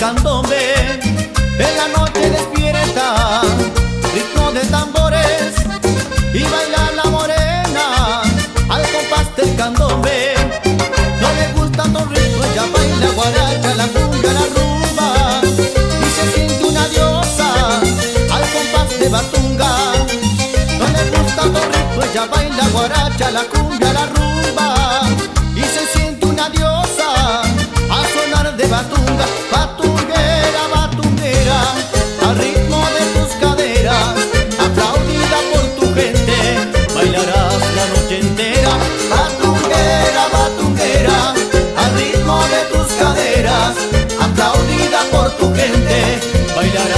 En la noche despierta, ritmo de tambores y baila la morena al compás del candombe. No le gustan los ritmos, ella baila guaracha, la cumbia, la rumba y se siente una diosa al compás de batunga. No le gustan los ritmos, ella baila guaracha, la cumbia, la rumba y se siente una diosa al sonar de batunga. ritmo de tus caderas, aplaudida por tu gente, bailará.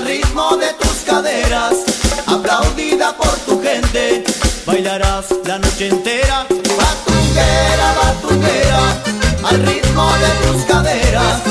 al ritmo de tus caderas, aplaudida por tu gente, bailarás la noche entera. Batunguera, batunguera, al ritmo de tus caderas,